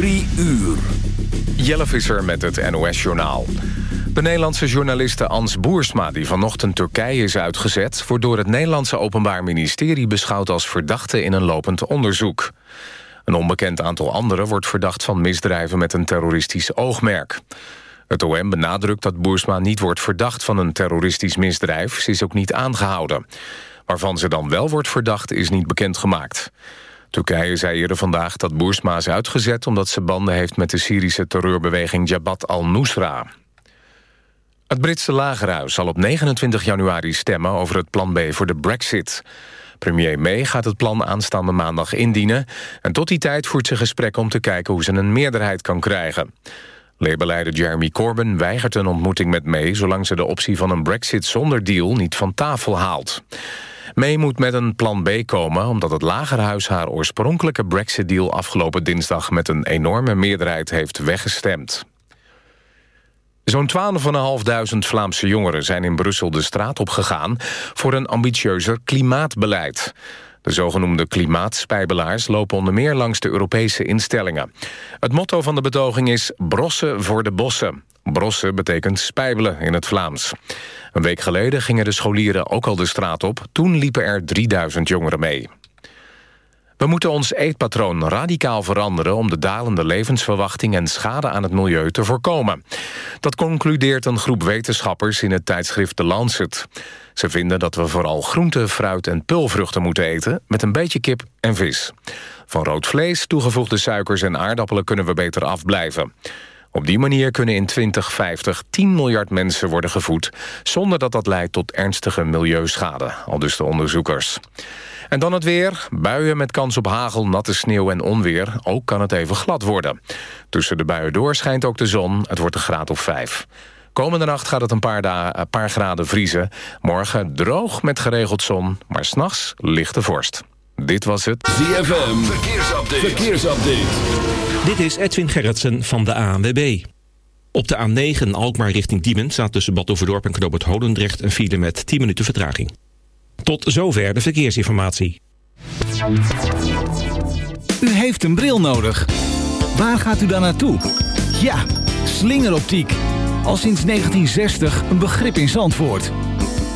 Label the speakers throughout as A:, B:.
A: Drie uur.
B: Jelle Visser met het NOS-journaal. De Nederlandse journaliste Ans Boersma, die vanochtend Turkije is uitgezet... wordt door het Nederlandse Openbaar Ministerie beschouwd als verdachte in een lopend onderzoek. Een onbekend aantal anderen wordt verdacht van misdrijven met een terroristisch oogmerk. Het OM benadrukt dat Boersma niet wordt verdacht van een terroristisch misdrijf. Ze is ook niet aangehouden. Waarvan ze dan wel wordt verdacht is niet bekendgemaakt. Turkije zei eerder vandaag dat Boersma is uitgezet... omdat ze banden heeft met de Syrische terreurbeweging Jabhat al-Nusra. Het Britse lagerhuis zal op 29 januari stemmen over het plan B voor de brexit. Premier May gaat het plan aanstaande maandag indienen... en tot die tijd voert ze gesprekken om te kijken hoe ze een meerderheid kan krijgen. Labour-leider Jeremy Corbyn weigert een ontmoeting met May... zolang ze de optie van een brexit zonder deal niet van tafel haalt. May moet met een plan B komen omdat het Lagerhuis haar oorspronkelijke Brexit-deal afgelopen dinsdag met een enorme meerderheid heeft weggestemd. Zo'n 12.500 Vlaamse jongeren zijn in Brussel de straat op gegaan voor een ambitieuzer klimaatbeleid. De zogenoemde klimaatspijbelaars lopen onder meer langs de Europese instellingen. Het motto van de betoging is Brossen voor de bossen. Brossen betekent spijbelen in het Vlaams. Een week geleden gingen de scholieren ook al de straat op. Toen liepen er 3000 jongeren mee. We moeten ons eetpatroon radicaal veranderen... om de dalende levensverwachting en schade aan het milieu te voorkomen. Dat concludeert een groep wetenschappers in het tijdschrift The Lancet. Ze vinden dat we vooral groente, fruit en pulvruchten moeten eten... met een beetje kip en vis. Van rood vlees, toegevoegde suikers en aardappelen kunnen we beter afblijven. Op die manier kunnen in 2050 10 miljard mensen worden gevoed... zonder dat dat leidt tot ernstige milieuschade, al dus de onderzoekers. En dan het weer. Buien met kans op hagel, natte sneeuw en onweer. Ook kan het even glad worden. Tussen de buien door schijnt ook de zon. Het wordt een graad of 5. Komende nacht gaat het een paar, een paar graden vriezen. Morgen droog met geregeld zon, maar s'nachts lichte vorst. Dit was het
A: ZFM Verkeersupdate. Verkeersupdate.
C: Dit is Edwin Gerritsen van de ANWB. Op de A9 Alkmaar richting Diemen staat tussen Bad Overdorp en Knoop Holendrecht een file met 10 minuten vertraging. Tot zover de verkeersinformatie.
D: U heeft een bril nodig. Waar gaat u dan naartoe? Ja, slingeroptiek. Al sinds 1960 een begrip in Zandvoort.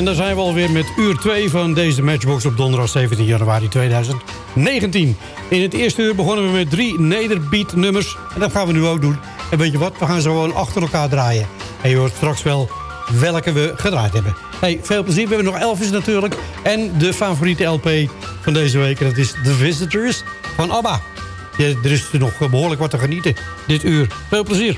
E: En daar zijn we alweer met uur 2 van deze Matchbox op donderdag 17 januari 2019. In het eerste uur begonnen we met drie nederbeat nummers. En dat gaan we nu ook doen. En weet je wat, we gaan ze gewoon achter elkaar draaien. En je hoort straks wel welke we gedraaid hebben. Hey, veel plezier. We hebben nog Elvis natuurlijk. En de favoriete LP van deze week. En dat is The Visitors van ABBA. Ja, er is nog behoorlijk wat te genieten dit uur. Veel plezier.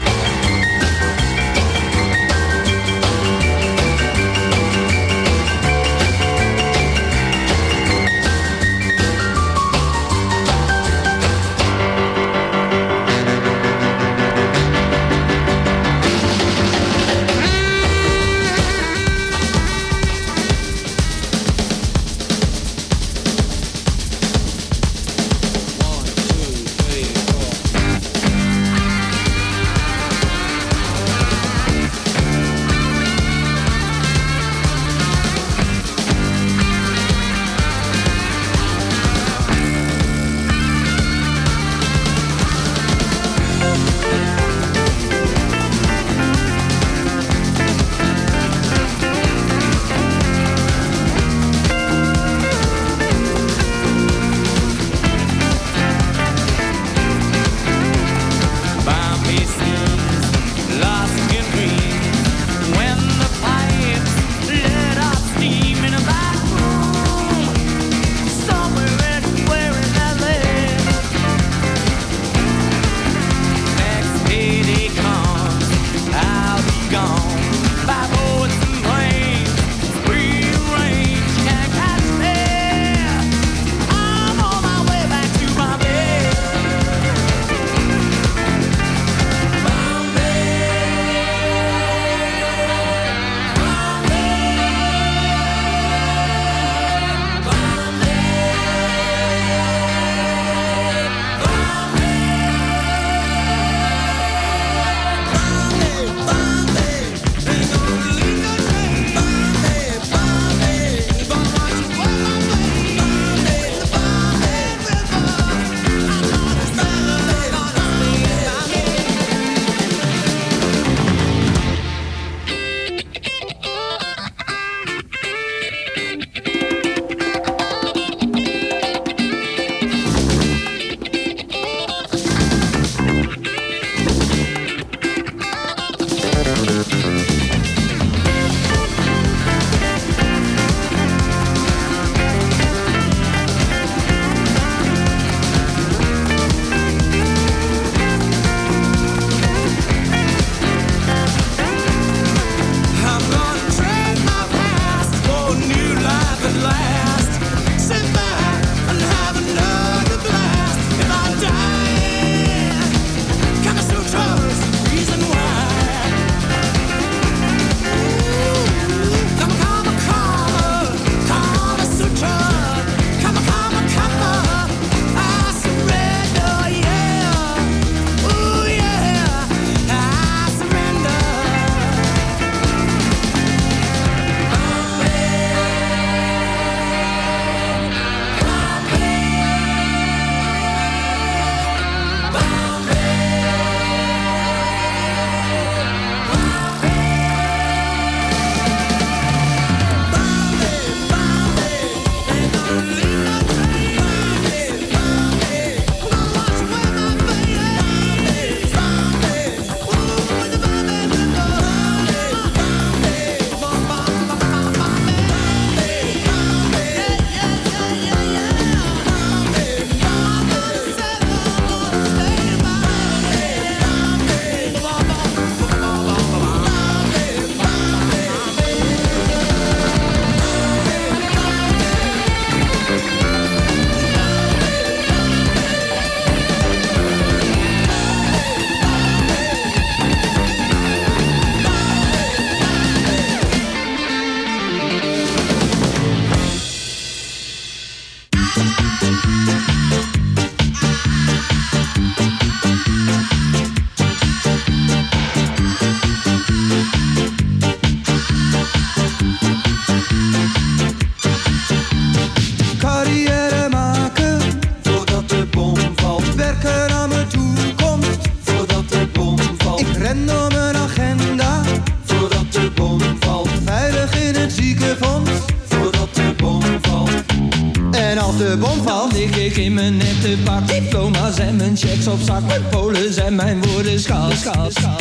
F: mijn nette pak, diploma's en mijn checks op zak. Mijn polen zijn mijn woorden schaal, schaal, schaal.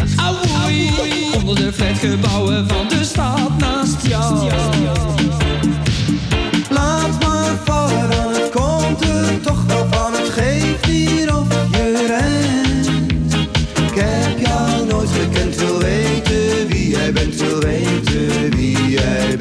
F: Onder de flatgebouwen van de stad naast jou.
G: Laat maar vallen, aan het komt er toch wel van. Het geeft hier op je rent. Ik heb jou nooit gekend, wil weten wie jij bent, wil weten wie jij bent.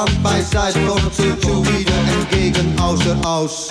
G: stand bei Zeit, Wort zu entgegen, außer aus.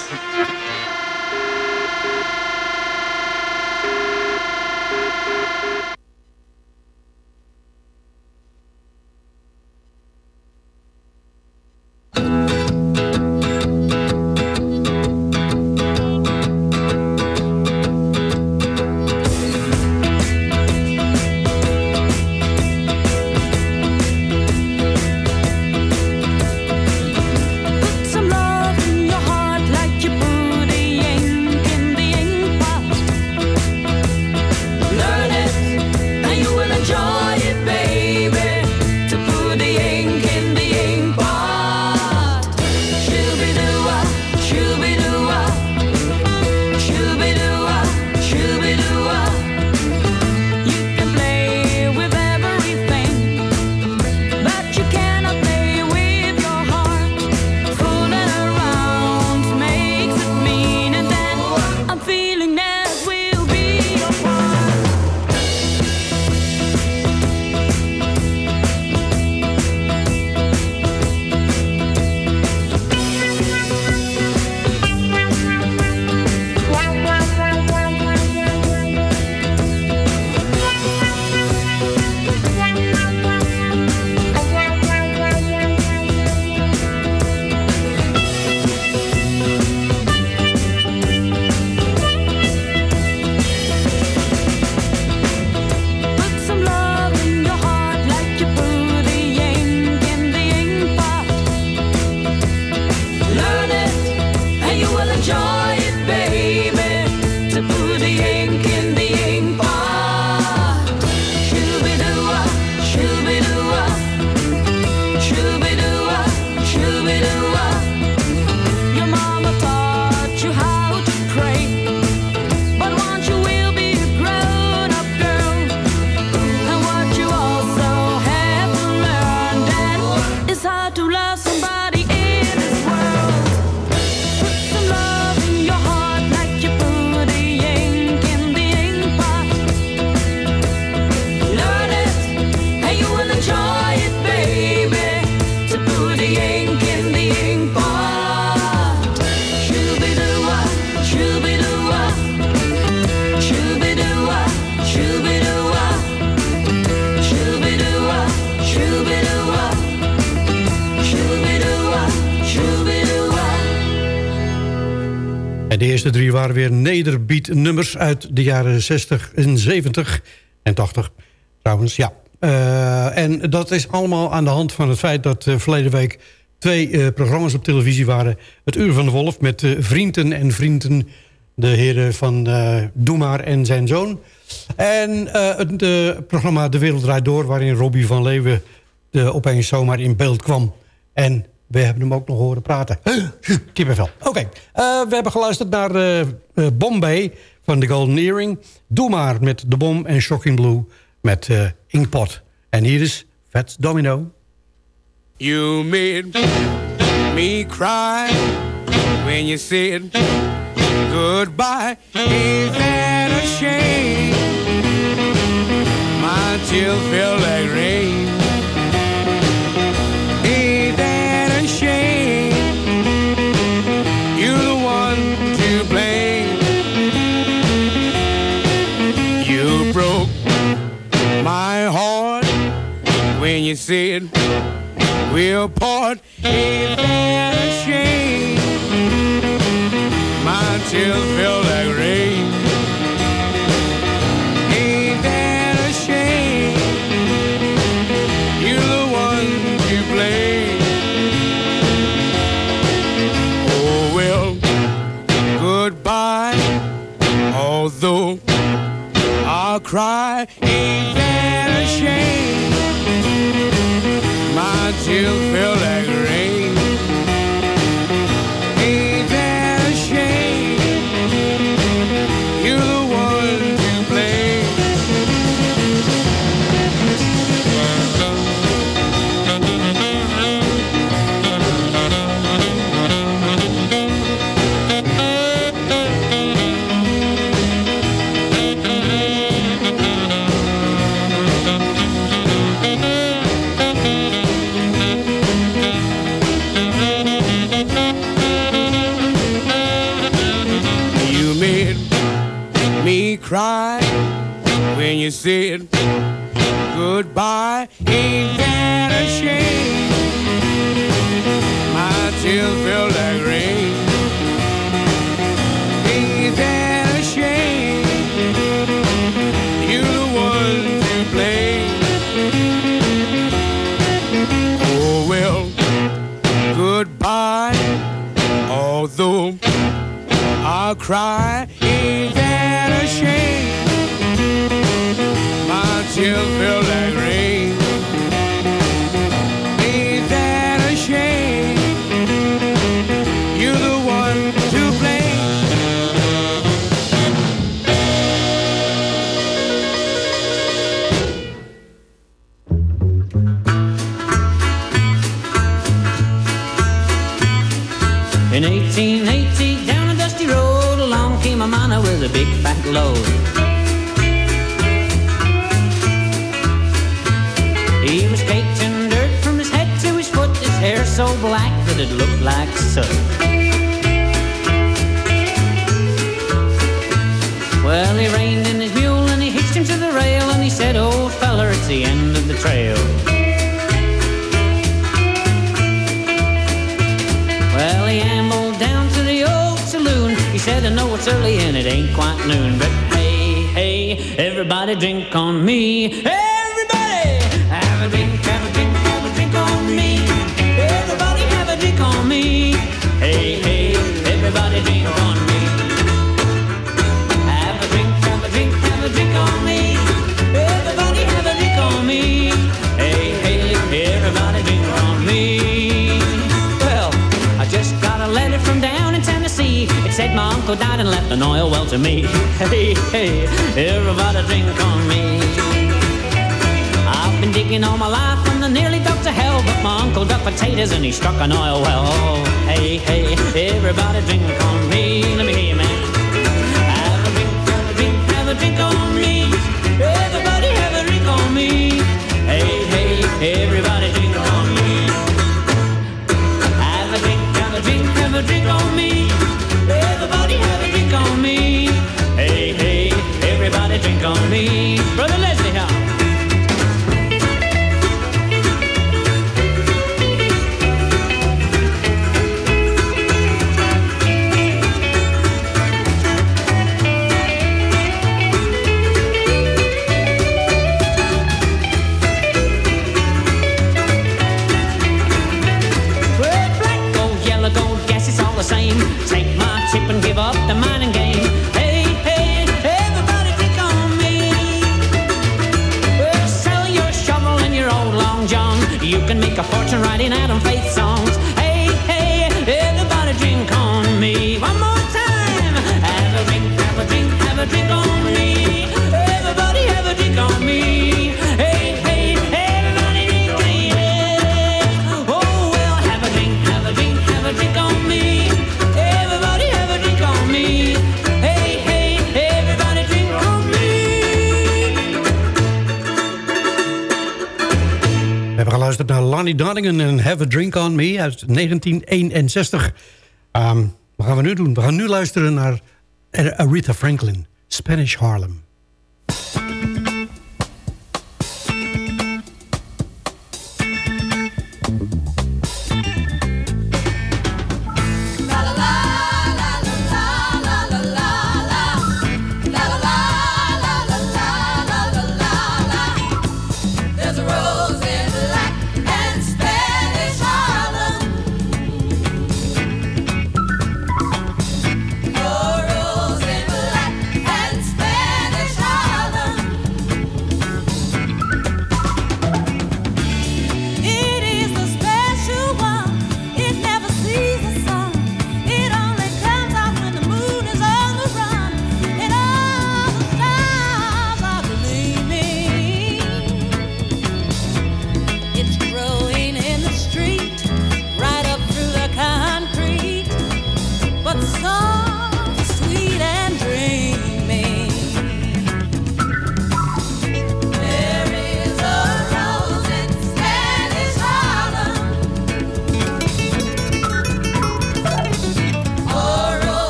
E: De drie waren weer nederbied nummers uit de jaren 60 en 70 en 80 trouwens, ja. Eh, en dat is allemaal aan de hand van het feit dat uh, verleden week twee eh, programma's op televisie waren. Het Uur van de Wolf met vrienden en vrienden, de heren van Doemaar en zijn zoon. En het programma De Wereld Draait Door, waarin Robbie van Leeuwen opeens zomaar in beeld kwam. En we hebben hem ook nog horen praten. Kippenvel. Oké, eh, we hebben geluisterd naar eh, eh, Bombay van The Golden Earring. Doe maar met De Bom en Shocking Blue met Inkpot. En hier is Fats Domino.
H: You made me cry when you said goodbye. Ain't that a shame? My tears feel like rain. You said we'll part. Ain't that a shame? My tears feel like rain. Ain't that a shame? You're the one to blame. Oh well, goodbye. Although I'll cry, ain't that a shame? My tears feel like cry. That
I: it looked like soot. Well, he reined in his mule and he hitched him to the rail and he said, Old feller, it's the end of the trail. Well, he ambled down to the old saloon. He said, I know it's early and it ain't quite noon, but hey, hey, everybody drink on me. Everybody, said my uncle died and left an oil well to me. Hey, hey, everybody drink on me. I've been digging all my life and I nearly dug to hell, but my uncle dug potatoes and he struck an oil well. Hey, hey, everybody drink on me. Let me a drink, on me. Everybody have a drink on me. Hey, hey, everybody drink on me. Brother can make a fortune
E: riding at them. Johnny en Have a Drink on Me uit 1961. Ehm, wat gaan we nu doen? We gaan nu luisteren naar Aretha Franklin, Spanish Harlem.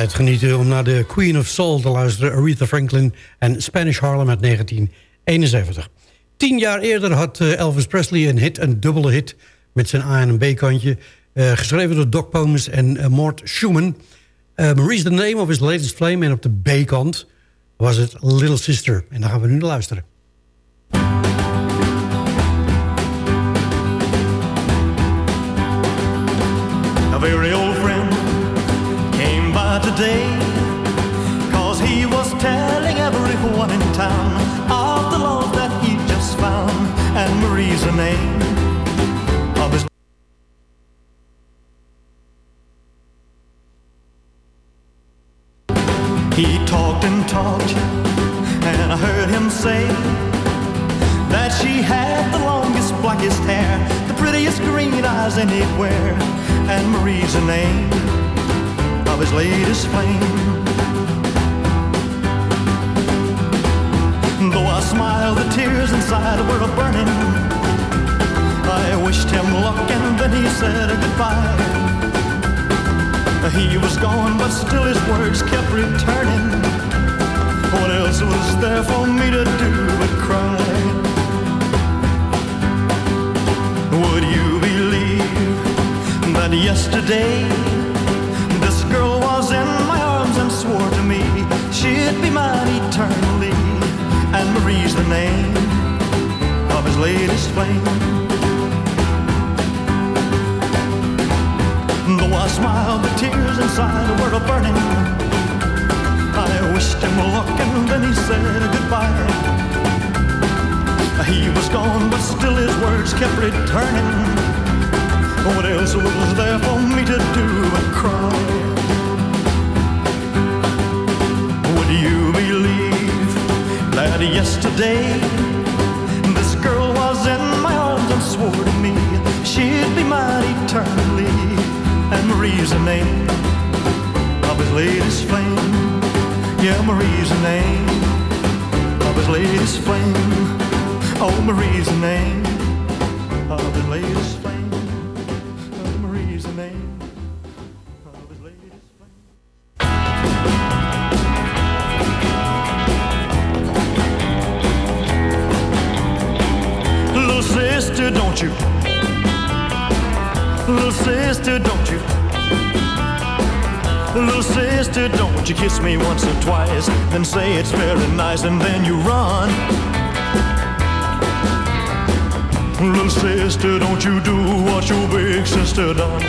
E: Het genieten om naar de Queen of Soul te luisteren... Aretha Franklin en Spanish Harlem uit 1971. Tien jaar eerder had eh, Elvis Presley een hit, een dubbele hit... met zijn A- en B-kantje. Eh, geschreven door Doc Pomus en eh, Mort Schumann. Uh, Marie's the name of his latest flame. En op de B-kant was het Little Sister. En daar gaan we nu naar luisteren.
J: Now, today. Cause he was telling everyone in town of the love that he just found. And Marie's the name of his. He talked and talked, and I heard him say that she had the longest, blackest hair, the prettiest green eyes anywhere, and Marie's the name of his latest flame. Though I smiled, the tears inside were burning. I wished him luck and then he said goodbye. He was gone, but still his words kept returning. What else was there for me to do but cry? Would you believe that yesterday she'd be mine eternally? And Marie's the name of his latest flame. Though I smiled, the tears inside were a burning. I wished him luck and then he said goodbye. He was gone, but still his words kept returning. What else was there for me to do but cry? Would you believe that yesterday this girl was in my arms and swore to me she'd be mine eternally? And Marie's the name of his latest flame. Yeah, Marie's the name of his latest flame. Oh, Marie's the name of his latest you kiss me once or twice, then say it's very nice, and then you run. Little sister, don't you do what your big sister done?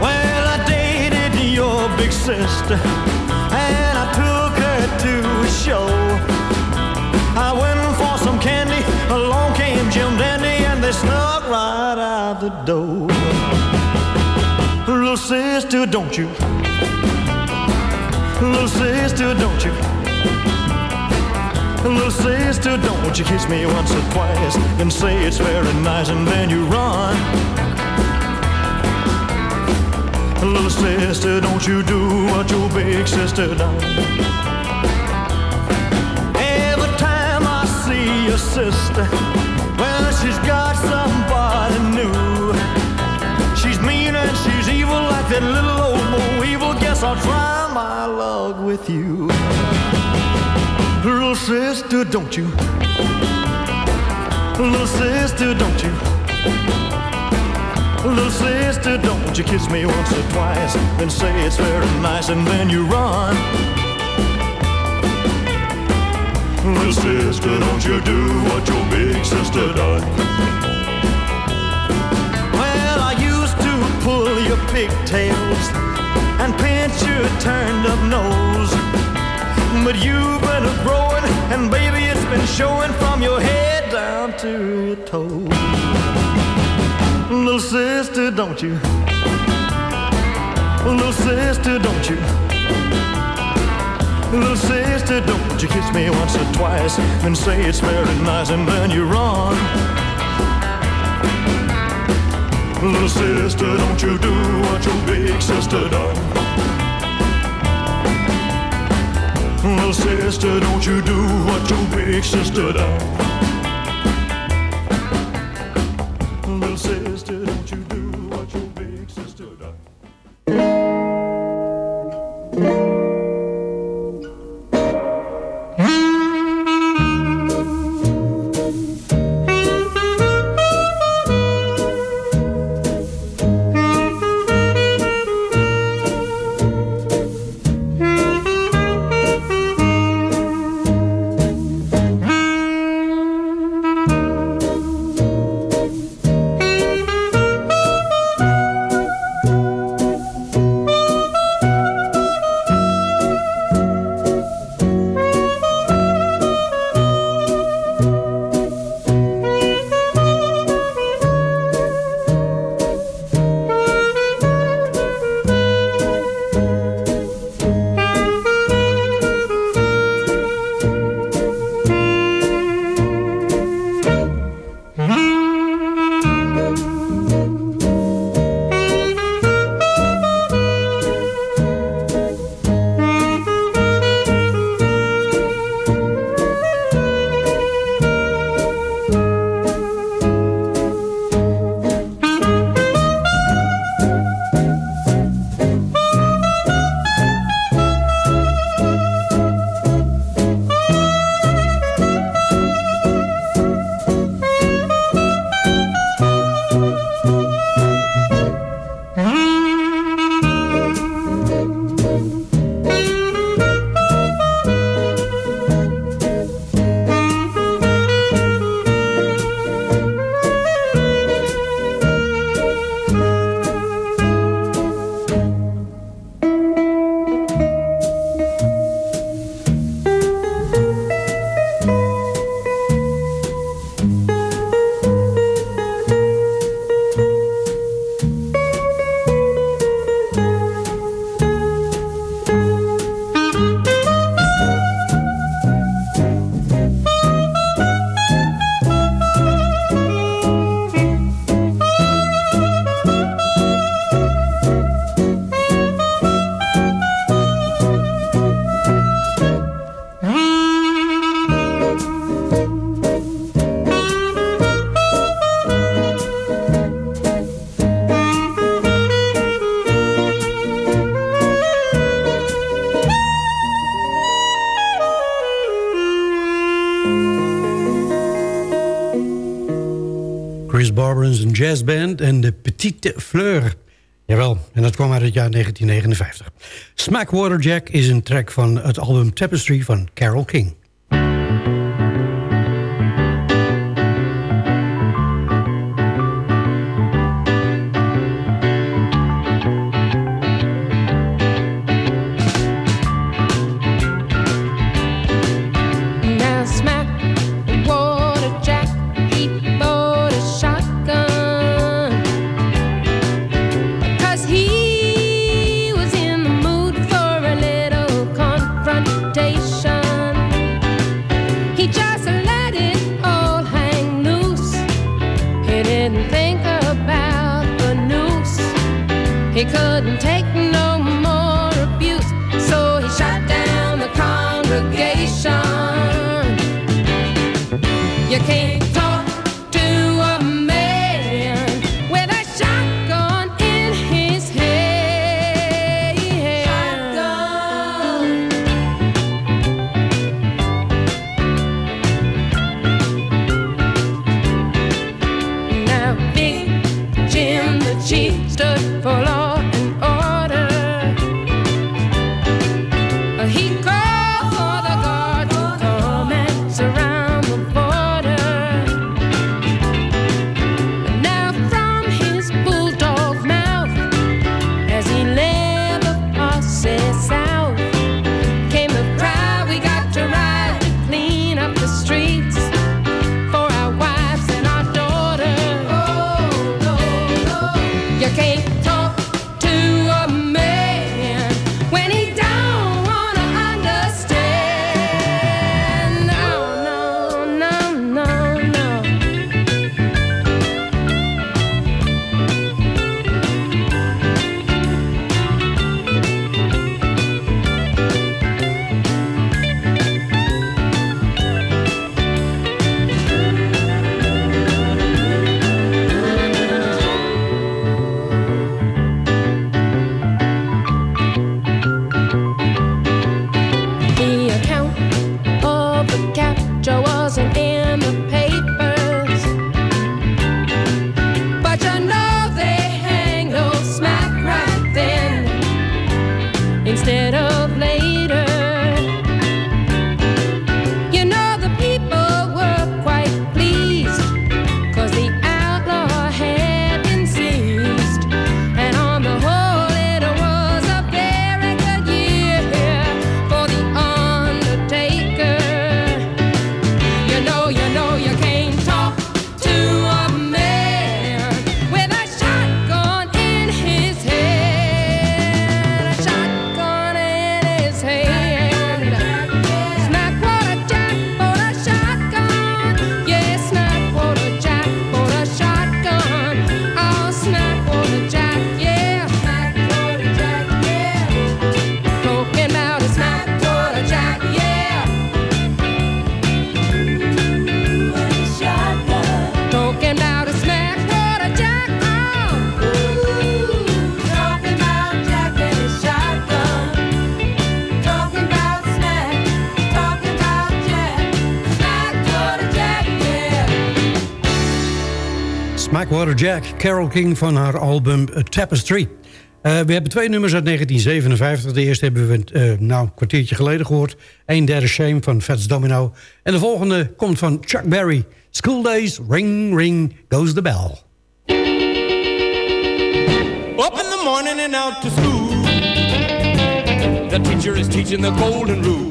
J: Well, I dated your big sister, and I took her to a show. I went for some candy, along came Jim Dandy, and they snuck right out the door. Little sister, don't you? Little sister, don't you? Little sister, don't you kiss me once or twice and say it's very nice, and then you run. Little sister, don't you do what your big sister done? Every time I see your sister, well, she's got somebody new. She's mean and she's evil like that little old Mo evil. Guess I'll try luck with you. Little sister, don't you? Little sister, don't you? Little sister, don't you kiss me once or twice and say it's very nice and then you run. Little sister, don't you do what your big sister done? Well, I used to pull your pigtails and pinch your turned up nose. But you've been a growing, and baby, it's been showing from your head down to your toes. Little sister, don't you? Little sister, don't you? Little sister, don't you kiss me once or twice and say it's very nice, and then you run. Little sister, don't you do what your big sister done? Little sister, don't you do what your big sister done?
E: Petite Fleur. Jawel, en dat kwam uit het jaar 1959. Smackwater Jack is een track van het album Tapestry van Carole King.
K: Stood for law Jack,
E: Carole King van haar album Tapestry. Eh, we hebben twee nummers uit 1957. De eerste hebben we eh, nou, een kwartiertje geleden gehoord. Een derde Shame van Fats Domino. En de volgende komt van Chuck Berry. School Days, ring, ring, goes the bell.
L: Up the morning and out to school. The teacher is teaching the golden rule.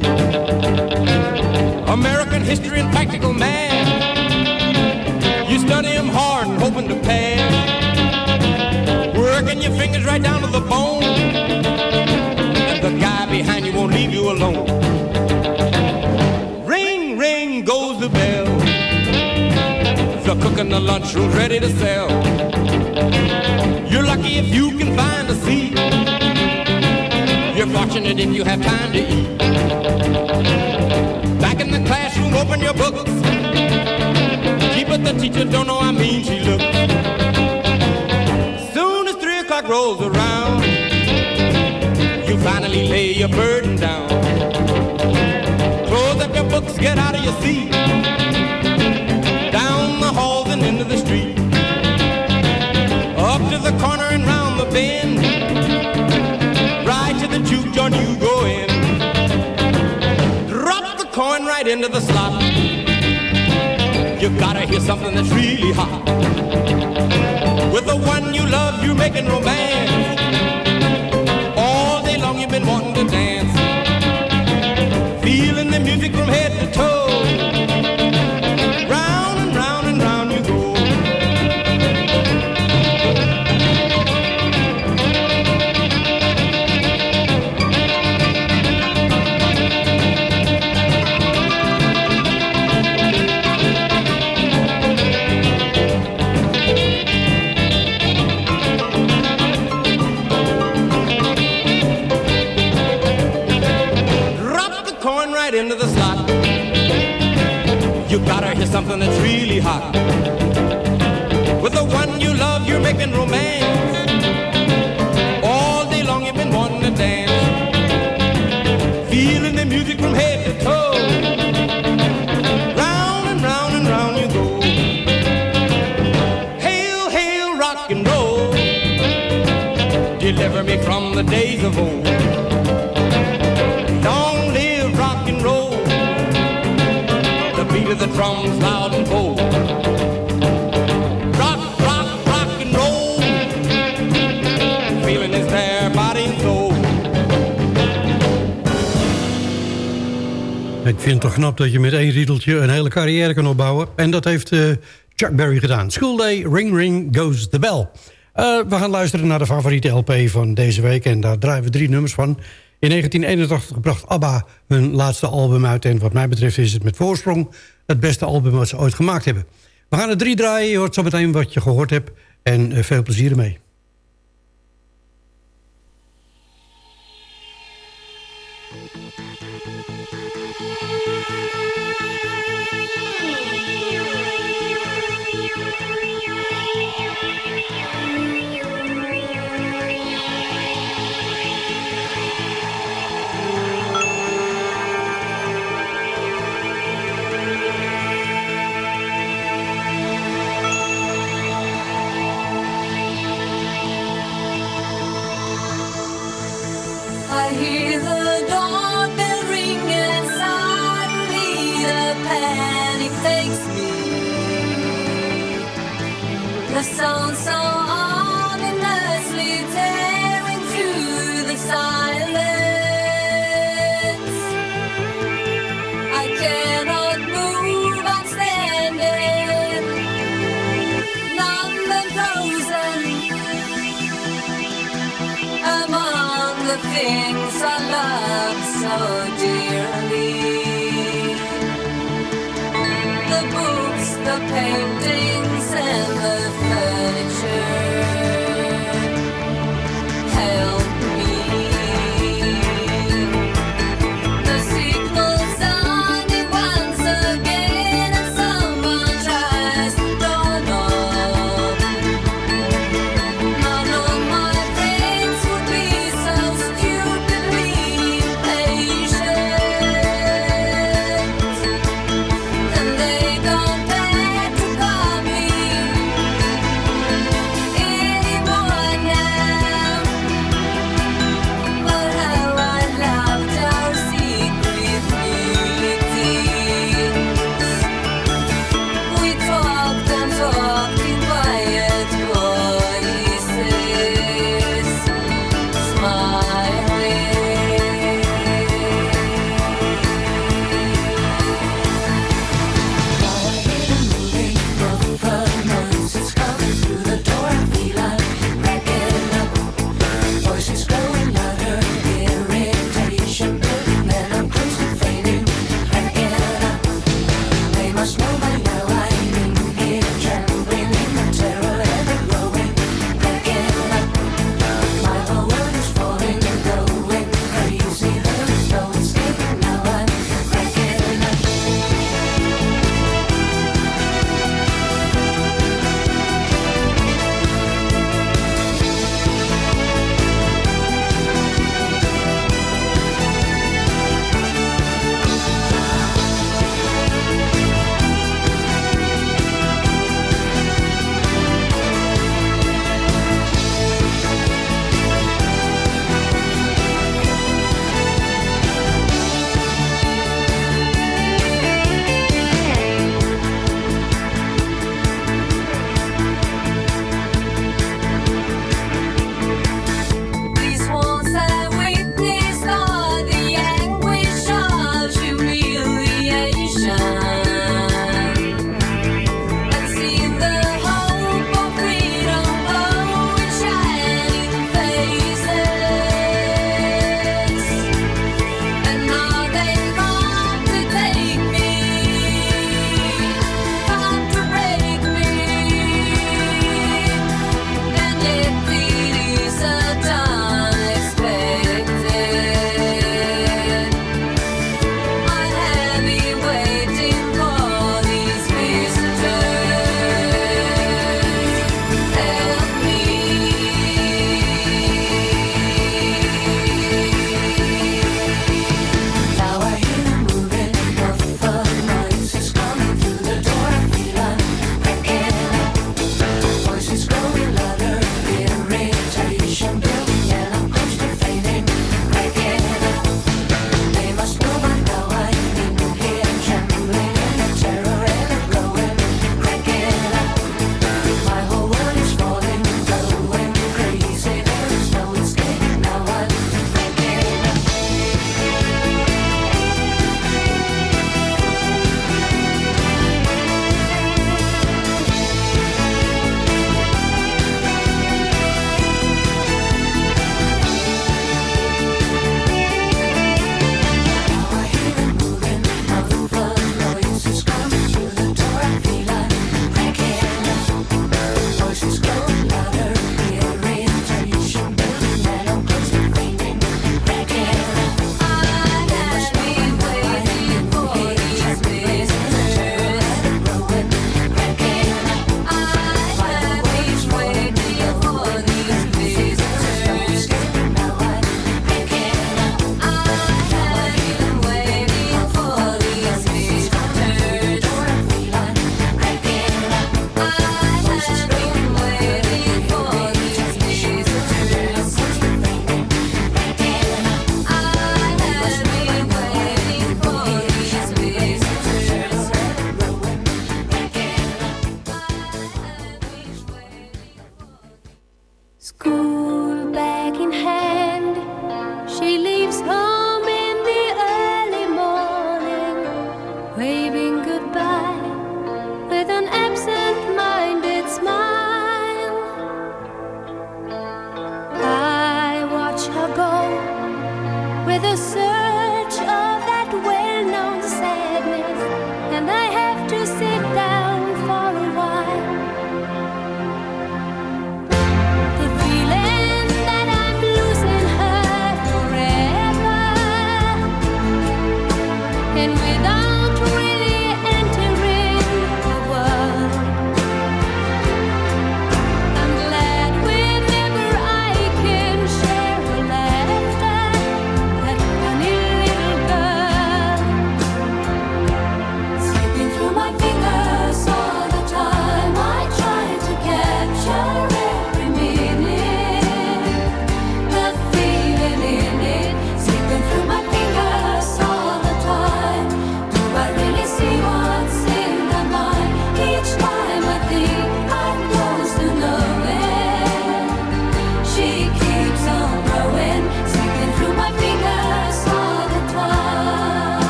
L: American history and practical math. You study them hard and hoping to pass. Working your fingers right down to the bone. And the guy behind you won't leave you alone. Ring, ring goes the bell. The cook in the lunchroom's ready to sell. You're lucky if you can find a seat. You're fortunate if you have time to eat. Back in the classroom, open your books the teacher don't know how mean she looks. Soon as three o'clock rolls around, you finally lay your burden down. Close up your books, get out of your seat. Down the halls and into the street. Up to the corner and round the bend. Right to the juke joint you go in. Drop the coin right into the slot you gotta hear something that's really hot. With the one you love, you're making romance. Gotta hear something that's really hot. With the one you love, you're making romance. All day long you've been wanting to dance. Feeling the music from head to toe. Round and round and round you go. Hail, hail, rock and roll. Deliver me from the days of old. Drums loud and there.
M: Ik vind het toch knap dat je met één riedeltje een hele carrière kan opbouwen. En dat heeft eh, Chuck Berry gedaan. School Day, Ring Ring Goes the Bell. Eh, we gaan luisteren naar de favoriete LP van deze week. En daar draaien we drie nummers van. In 1981 bracht ABBA hun laatste album uit. En wat mij betreft is het met voorsprong het beste album wat ze ooit gemaakt hebben. We gaan er drie draaien. Je hoort zo meteen wat je gehoord hebt. En eh, veel plezier ermee. Oh.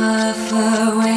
M: cover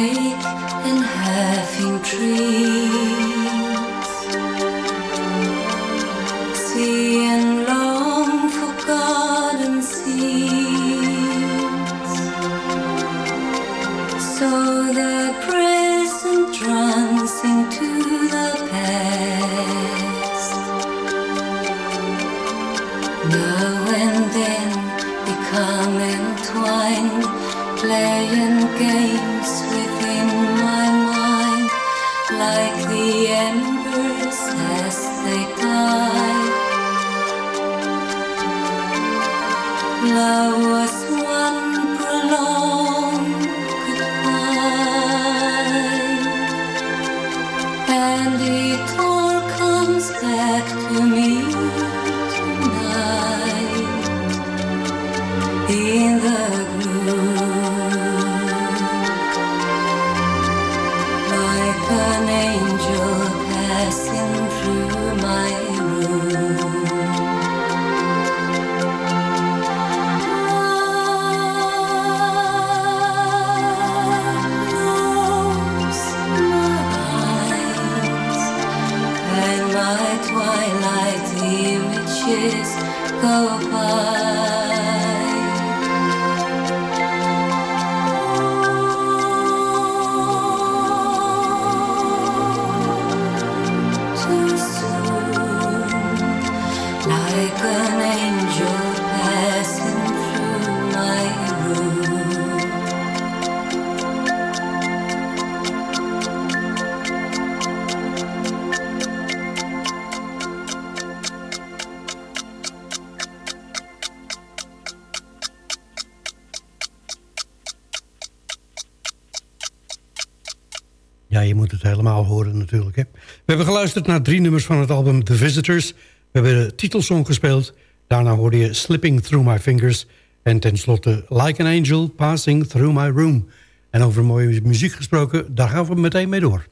M: helemaal horen natuurlijk. Hè. We hebben geluisterd naar drie nummers van het album The Visitors. We hebben de titelsong gespeeld. Daarna hoorde je Slipping Through My Fingers. En tenslotte Like an Angel Passing Through My Room. En over mooie muziek gesproken, daar gaan we meteen mee door.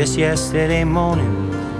N: Just yesterday morning,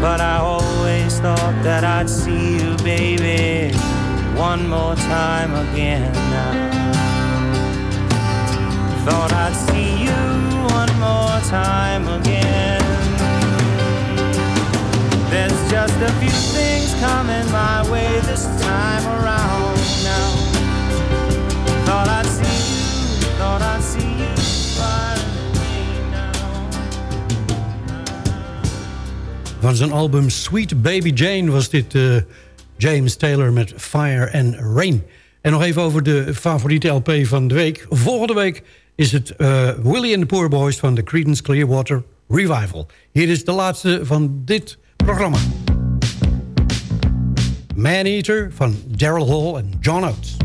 N: But I always thought that I'd see you, baby, one more time again now. Thought I'd see you one more time again. There's just a few things coming my way this time around now.
O: Van zijn album Sweet Baby Jane was dit eh, James Taylor met Fire and Rain. En nog even over de favoriete LP van de week. Volgende week is het eh, Willie and the Poor Boys van de Creedence Clearwater Revival. Hier is de laatste van dit programma. Man Eater van Daryl Hall en John Oates.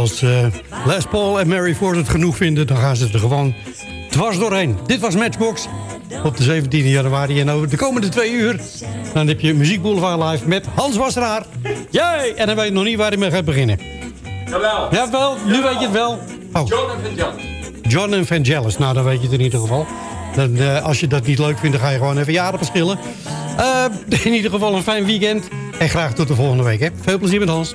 O: Als eh, Les Paul en Mary Ford het genoeg vinden... dan gaan ze er gewoon dwars doorheen. Dit was Matchbox op de 17 januari. En over de komende twee uur... dan heb je Muziek Boulevard Live met Hans Wassenaar. Jee! En dan weet je nog niet waar hij mee gaat beginnen.
E: Jawel.
O: Jawel, nu weet je het wel. Oh.
E: John en Van John.
O: John en Vangelis. Nou, dan weet je het in ieder geval. Dan, eh, als je dat niet leuk vindt, dan ga je gewoon even jaren verschillen. Eh, in ieder geval een fijn weekend. En graag tot de volgende week. Hè. Veel plezier met Hans.